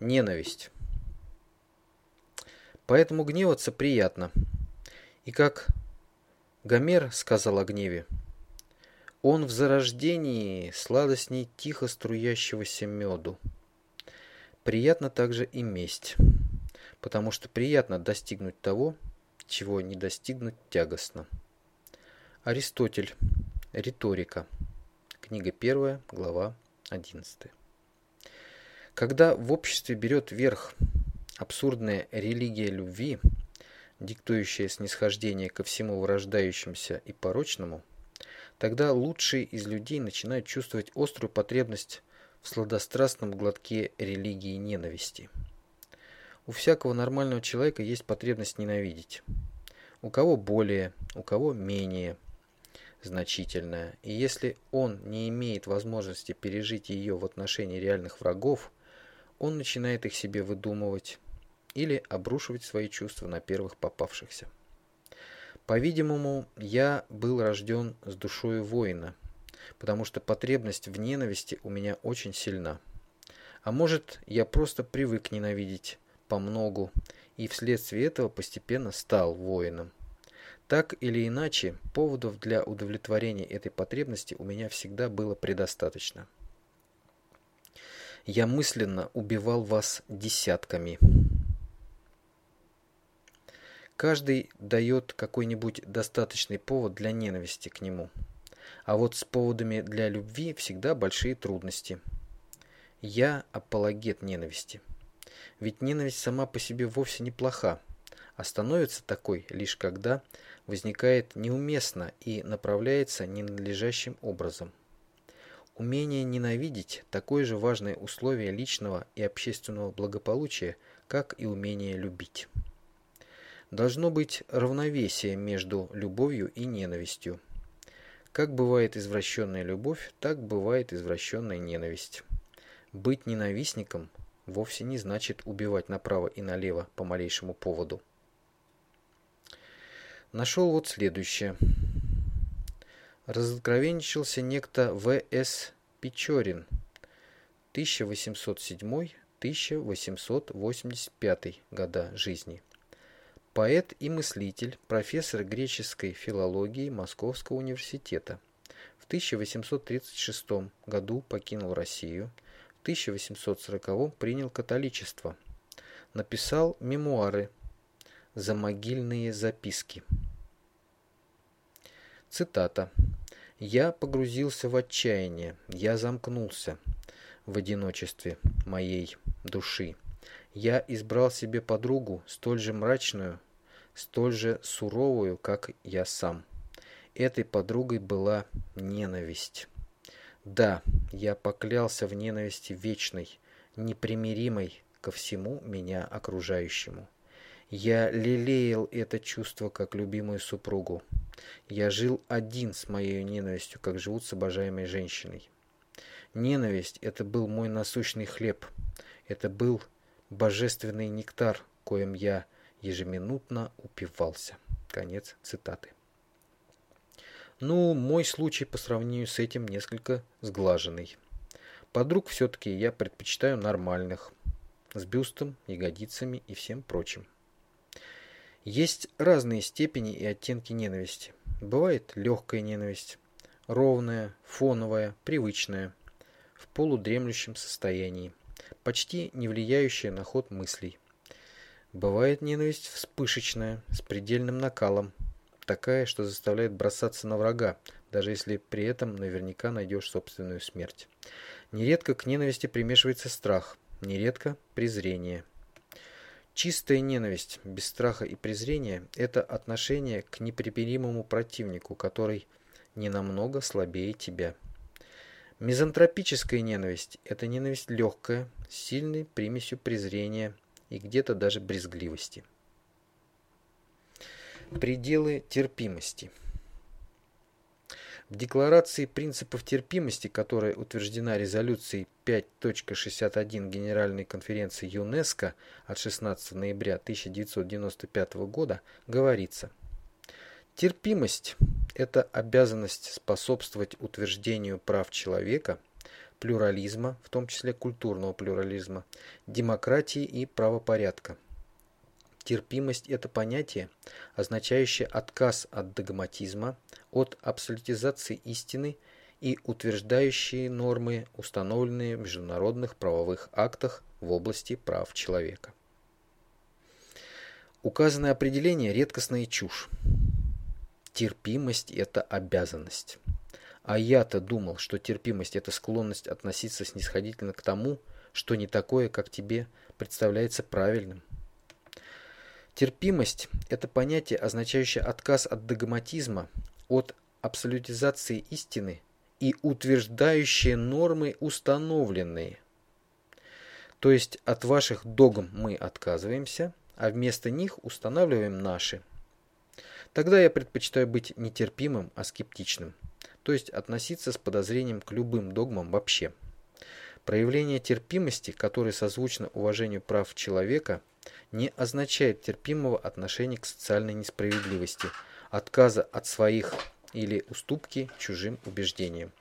Ненависть. Поэтому гневаться приятно. И как Гомер сказал о гневе, он в зарождении сладостней тихо струящегося меду. Приятно также и месть, потому что приятно достигнуть того, чего не достигнуть тягостно. Аристотель. Риторика. Книга 1, глава 11. Когда в обществе берет верх абсурдная религия любви, диктующая снисхождение ко всему вырождающемуся и порочному, тогда лучшие из людей начинают чувствовать острую потребность в сладострастном глотке религии ненависти. У всякого нормального человека есть потребность ненавидеть. У кого более, у кого менее значительная. И если он не имеет возможности пережить ее в отношении реальных врагов, он начинает их себе выдумывать или обрушивать свои чувства на первых попавшихся. По-видимому, я был рожден с душой воина, потому что потребность в ненависти у меня очень сильна. А может, я просто привык ненавидеть по многу и вследствие этого постепенно стал воином. Так или иначе, поводов для удовлетворения этой потребности у меня всегда было предостаточно. Я мысленно убивал вас десятками. Каждый дает какой-нибудь достаточный повод для ненависти к нему. А вот с поводами для любви всегда большие трудности. Я апологет ненависти. Ведь ненависть сама по себе вовсе не плоха, а становится такой лишь когда возникает неуместно и направляется ненадлежащим образом. Умение ненавидеть – такое же важное условие личного и общественного благополучия, как и умение любить. Должно быть равновесие между любовью и ненавистью. Как бывает извращенная любовь, так бывает извращенная ненависть. Быть ненавистником вовсе не значит убивать направо и налево по малейшему поводу. Нашел вот следующее. Разоткровенничался некто В.С. Печорин, 1807-1885 года жизни. Поэт и мыслитель, профессор греческой филологии Московского университета. В 1836 году покинул Россию, в 1840 принял католичество. Написал мемуары «Замогильные записки». Цитата. «Я погрузился в отчаяние, я замкнулся в одиночестве моей души. Я избрал себе подругу, столь же мрачную, столь же суровую, как я сам. Этой подругой была ненависть. Да, я поклялся в ненависти вечной, непримиримой ко всему меня окружающему. Я лелеял это чувство как любимую супругу. Я жил один с моей ненавистью, как живут с обожаемой женщиной. Ненависть – это был мой насущный хлеб. Это был божественный нектар, коим я ежеминутно упивался. Конец цитаты. Ну, мой случай по сравнению с этим несколько сглаженный. Подруг все-таки я предпочитаю нормальных, с бюстом, ягодицами и всем прочим. Есть разные степени и оттенки ненависти. Бывает легкая ненависть, ровная, фоновая, привычная, в полудремлющем состоянии, почти не влияющая на ход мыслей. Бывает ненависть вспышечная, с предельным накалом, такая, что заставляет бросаться на врага, даже если при этом наверняка найдешь собственную смерть. Нередко к ненависти примешивается страх, нередко презрение – Чистая ненависть, без страха и презрения – это отношение к непримиримому противнику, который не намного слабее тебя. Мизантропическая ненависть – это ненависть легкая, с сильной примесью презрения и где-то даже брезгливости. Пределы терпимости – в Декларации принципов терпимости, которая утверждена резолюцией 5.61 Генеральной конференции ЮНЕСКО от 16 ноября 1995 года, говорится Терпимость – это обязанность способствовать утверждению прав человека, плюрализма, в том числе культурного плюрализма, демократии и правопорядка. Терпимость – это понятие, означающее отказ от догматизма, от абсолютизации истины и утверждающие нормы, установленные в международных правовых актах в области прав человека. Указанное определение – редкостная чушь. Терпимость – это обязанность. А я-то думал, что терпимость – это склонность относиться снисходительно к тому, что не такое, как тебе представляется правильным. Терпимость – это понятие, означающее отказ от догматизма, от абсолютизации истины и утверждающее нормы установленные. То есть от ваших догм мы отказываемся, а вместо них устанавливаем наши. Тогда я предпочитаю быть нетерпимым, а скептичным то есть относиться с подозрением к любым догмам вообще. Проявление терпимости, которое созвучно уважению прав человека, не означает терпимого отношения к социальной несправедливости, отказа от своих или уступки чужим убеждениям.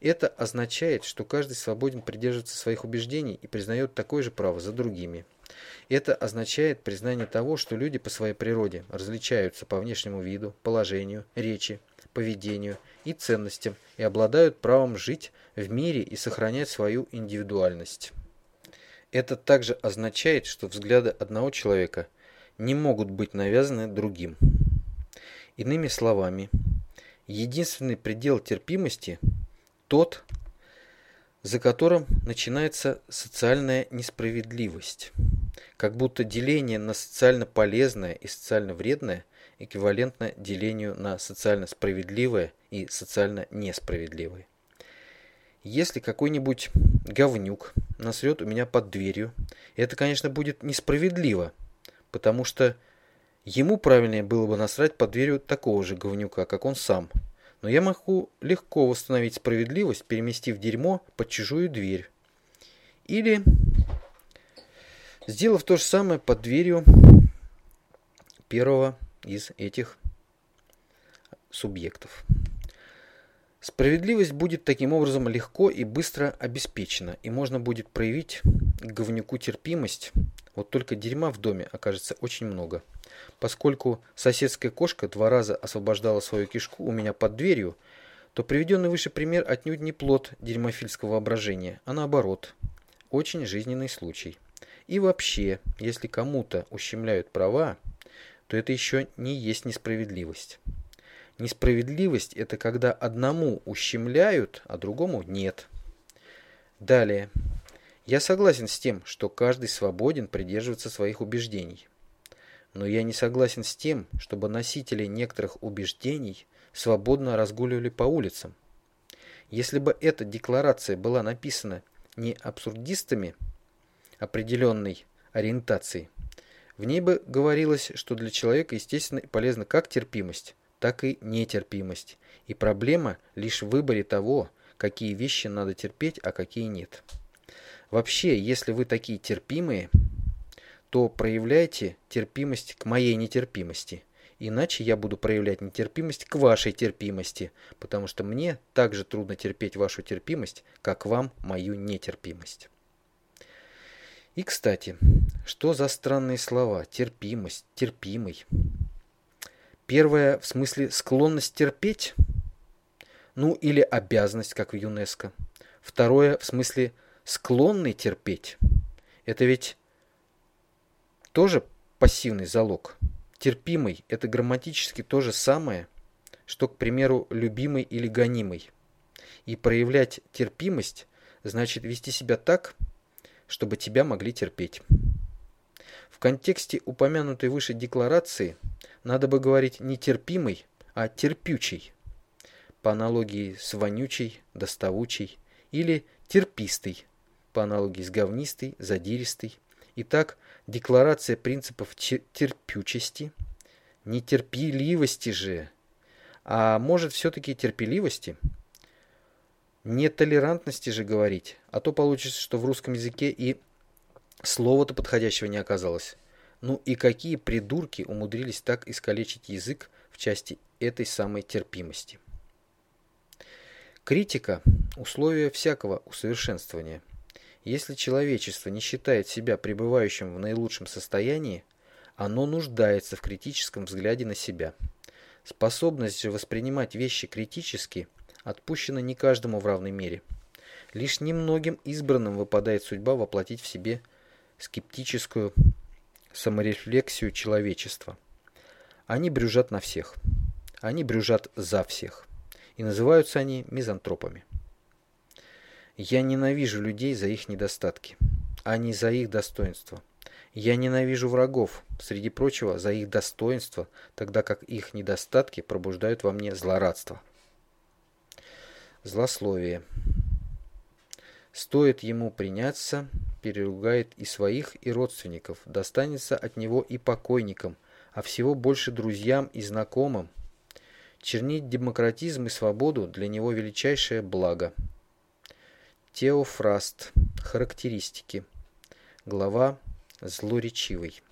Это означает, что каждый свободен придерживаться своих убеждений и признает такое же право за другими. Это означает признание того, что люди по своей природе различаются по внешнему виду, положению, речи, поведению и ценностям и обладают правом жить в мире и сохранять свою индивидуальность. Это также означает, что взгляды одного человека не могут быть навязаны другим. Иными словами, единственный предел терпимости – тот, за которым начинается социальная несправедливость. Как будто деление на социально полезное и социально вредное эквивалентно делению на социально справедливое и социально несправедливое. Если какой-нибудь говнюк насрет у меня под дверью, это, конечно, будет несправедливо, потому что ему правильнее было бы насрать под дверью такого же говнюка, как он сам. Но я могу легко восстановить справедливость, переместив дерьмо под чужую дверь. Или сделав то же самое под дверью первого из этих субъектов. Справедливость будет таким образом легко и быстро обеспечена, и можно будет проявить говнюку терпимость, вот только дерьма в доме окажется очень много. Поскольку соседская кошка два раза освобождала свою кишку у меня под дверью, то приведенный выше пример отнюдь не плод дерьмофильского воображения, а наоборот, очень жизненный случай. И вообще, если кому-то ущемляют права, то это еще не есть несправедливость. Несправедливость – это когда одному ущемляют, а другому нет. Далее. Я согласен с тем, что каждый свободен придерживаться своих убеждений. Но я не согласен с тем, чтобы носители некоторых убеждений свободно разгуливали по улицам. Если бы эта декларация была написана не абсурдистами определенной ориентации, в ней бы говорилось, что для человека естественно и полезна как терпимость, так и нетерпимость. И проблема лишь в выборе того, какие вещи надо терпеть, а какие нет. Вообще, если вы такие терпимые, то проявляйте терпимость к моей нетерпимости. Иначе я буду проявлять нетерпимость к вашей терпимости, потому что мне так же трудно терпеть вашу терпимость, как вам мою нетерпимость. И, кстати, что за странные слова? Терпимость, терпимый. Первое в смысле склонность терпеть? Ну, или обязанность, как в ЮНЕСКО. Второе в смысле склонный терпеть. Это ведь тоже пассивный залог. Терпимый – это грамматически то же самое, что, к примеру, любимый или гонимый. И проявлять терпимость значит вести себя так, чтобы тебя могли терпеть. В контексте упомянутой выше декларации надо бы говорить не терпимый, а терпючий, по аналогии с вонючий, доставучий, или терпистый, по аналогии с говнистый, задиристый. Итак, декларация принципов терпючести, нетерпеливости же, а может все-таки терпеливости – нетолерантности же говорить, а то получится, что в русском языке и слова-то подходящего не оказалось. Ну и какие придурки умудрились так искалечить язык в части этой самой терпимости. Критика – условие всякого усовершенствования. Если человечество не считает себя пребывающим в наилучшем состоянии, оно нуждается в критическом взгляде на себя. Способность же воспринимать вещи критически отпущена не каждому в равной мере. Лишь немногим избранным выпадает судьба воплотить в себе скептическую саморефлексию человечества. Они брюжат на всех. Они брюжат за всех и называются они мизантропами. Я ненавижу людей за их недостатки, а не за их достоинства. Я ненавижу врагов, среди прочего, за их достоинства, тогда как их недостатки пробуждают во мне злорадство. Злословие. Стоит ему приняться, переругает и своих, и родственников, достанется от него и покойникам, а всего больше друзьям и знакомым, Чернить демократизм и свободу для него величайшее благо. Теофраст. Характеристики. Глава злоречивый.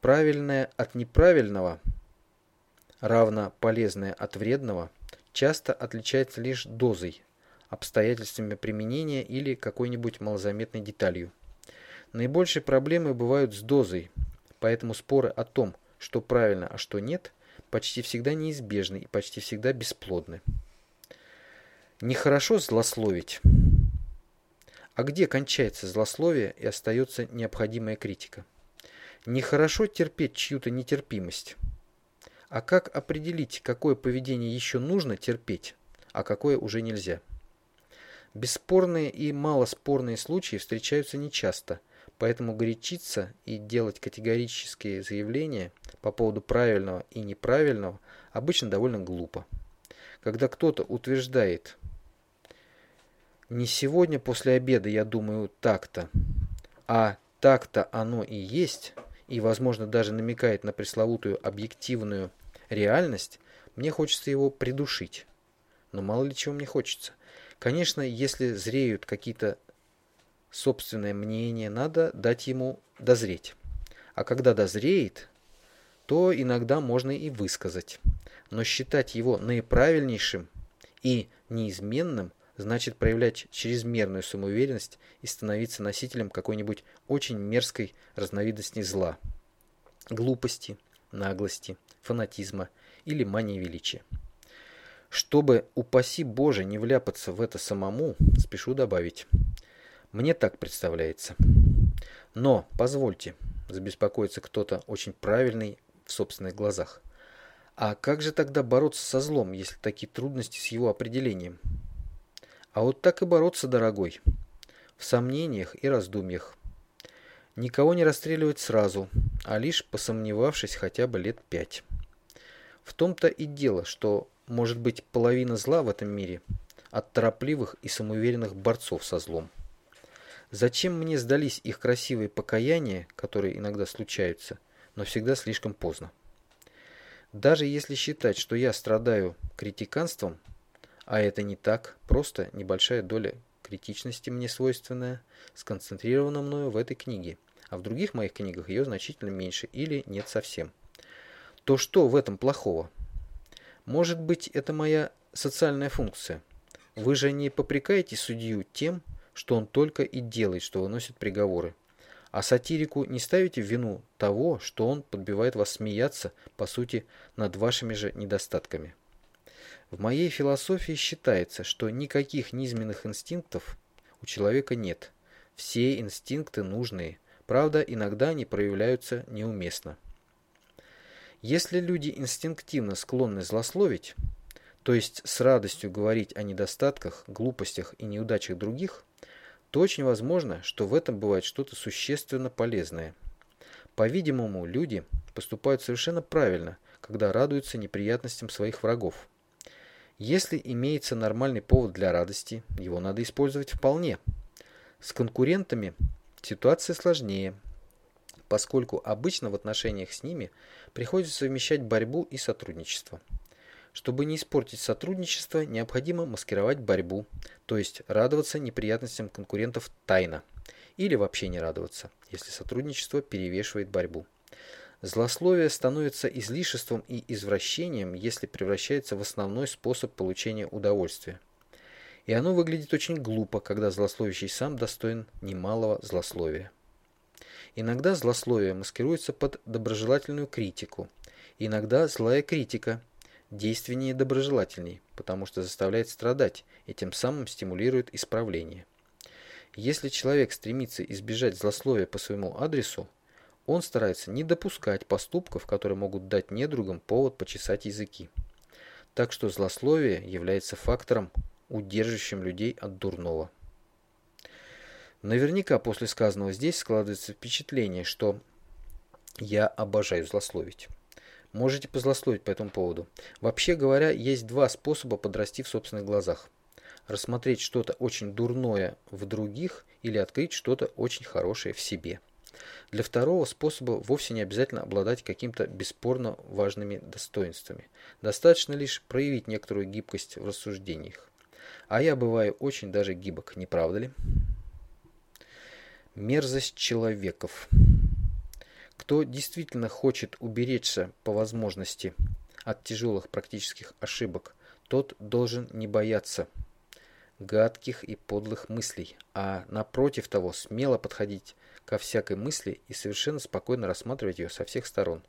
Правильное от неправильного, равно полезное от вредного, часто отличается лишь дозой, обстоятельствами применения или какой-нибудь малозаметной деталью. Наибольшие проблемы бывают с дозой, поэтому споры о том, что правильно, а что нет – почти всегда неизбежны и почти всегда бесплодны. Нехорошо злословить. А где кончается злословие и остается необходимая критика? Нехорошо терпеть чью-то нетерпимость. А как определить, какое поведение еще нужно терпеть, а какое уже нельзя? Бесспорные и малоспорные случаи встречаются нечасто – Поэтому горячиться и делать категорические заявления по поводу правильного и неправильного обычно довольно глупо. Когда кто-то утверждает «не сегодня после обеда я думаю так-то», а так-то оно и есть, и, возможно, даже намекает на пресловутую объективную реальность, мне хочется его придушить. Но мало ли чего мне хочется. Конечно, если зреют какие-то собственное мнение, надо дать ему дозреть. А когда дозреет, то иногда можно и высказать. Но считать его наиправильнейшим и неизменным значит проявлять чрезмерную самоуверенность и становиться носителем какой-нибудь очень мерзкой разновидности зла. Глупости, наглости, фанатизма или мании величия. Чтобы, упаси Боже, не вляпаться в это самому, спешу добавить – мне так представляется. Но, позвольте, забеспокоится кто-то очень правильный в собственных глазах. А как же тогда бороться со злом, если такие трудности с его определением? А вот так и бороться, дорогой. В сомнениях и раздумьях. Никого не расстреливать сразу, а лишь посомневавшись хотя бы лет пять. В том-то и дело, что, может быть, половина зла в этом мире от торопливых и самоуверенных борцов со злом. Зачем мне сдались их красивые покаяния, которые иногда случаются, но всегда слишком поздно? Даже если считать, что я страдаю критиканством, а это не так, просто небольшая доля критичности мне свойственная, сконцентрирована мною в этой книге, а в других моих книгах ее значительно меньше или нет совсем. То что в этом плохого? Может быть, это моя социальная функция. Вы же не попрекаете судью тем, что он только и делает, что выносит приговоры. А сатирику не ставите в вину того, что он подбивает вас смеяться, по сути, над вашими же недостатками. В моей философии считается, что никаких низменных инстинктов у человека нет. Все инстинкты нужные, правда, иногда они проявляются неуместно. Если люди инстинктивно склонны злословить, то есть с радостью говорить о недостатках, глупостях и неудачах других, то очень возможно, что в этом бывает что-то существенно полезное. По-видимому, люди поступают совершенно правильно, когда радуются неприятностям своих врагов. Если имеется нормальный повод для радости, его надо использовать вполне. С конкурентами ситуация сложнее, поскольку обычно в отношениях с ними приходится совмещать борьбу и сотрудничество. Чтобы не испортить сотрудничество, необходимо маскировать борьбу, то есть радоваться неприятностям конкурентов тайно. Или вообще не радоваться, если сотрудничество перевешивает борьбу. Злословие становится излишеством и извращением, если превращается в основной способ получения удовольствия. И оно выглядит очень глупо, когда злословящий сам достоин немалого злословия. Иногда злословие маскируется под доброжелательную критику, иногда злая критика действеннее и доброжелательней, потому что заставляет страдать и тем самым стимулирует исправление. Если человек стремится избежать злословия по своему адресу, он старается не допускать поступков, которые могут дать недругам повод почесать языки. Так что злословие является фактором, удерживающим людей от дурного. Наверняка после сказанного здесь складывается впечатление, что я обожаю злословить. Можете позлословить по этому поводу. Вообще говоря, есть два способа подрасти в собственных глазах. Рассмотреть что-то очень дурное в других или открыть что-то очень хорошее в себе. Для второго способа вовсе не обязательно обладать каким-то бесспорно важными достоинствами. Достаточно лишь проявить некоторую гибкость в рассуждениях. А я бываю очень даже гибок, не правда ли? Мерзость человеков. Кто действительно хочет уберечься по возможности от тяжелых практических ошибок, тот должен не бояться гадких и подлых мыслей, а напротив того смело подходить ко всякой мысли и совершенно спокойно рассматривать ее со всех сторон.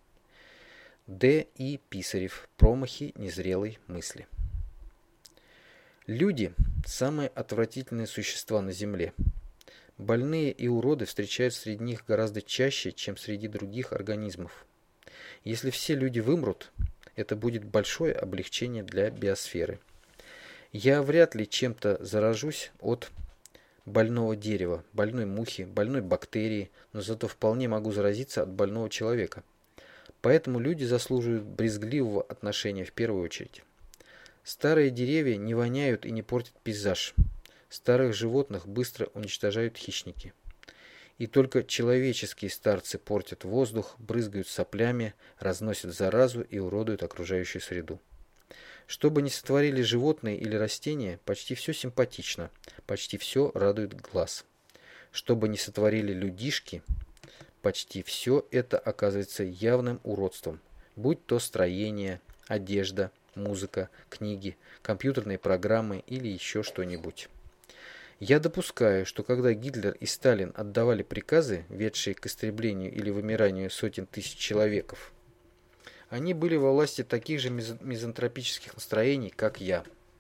Д. И. Писарев. Промахи незрелой мысли. Люди – самые отвратительные существа на Земле. Больные и уроды встречаются среди них гораздо чаще, чем среди других организмов. Если все люди вымрут, это будет большое облегчение для биосферы. Я вряд ли чем-то заражусь от больного дерева, больной мухи, больной бактерии, но зато вполне могу заразиться от больного человека. Поэтому люди заслуживают брезгливого отношения в первую очередь. Старые деревья не воняют и не портят пейзаж. Старых животных быстро уничтожают хищники. И только человеческие старцы портят воздух, брызгают соплями, разносят заразу и уродуют окружающую среду. Что бы ни сотворили животные или растения, почти все симпатично, почти все радует глаз. Что бы ни сотворили людишки, почти все это оказывается явным уродством, будь то строение, одежда, музыка, книги, компьютерные программы или еще что-нибудь. Я допускаю, что когда Гитлер и Сталин отдавали приказы, ведшие к истреблению или вымиранию сотен тысяч человеков, они были во власти таких же мизантропических настроений, как я.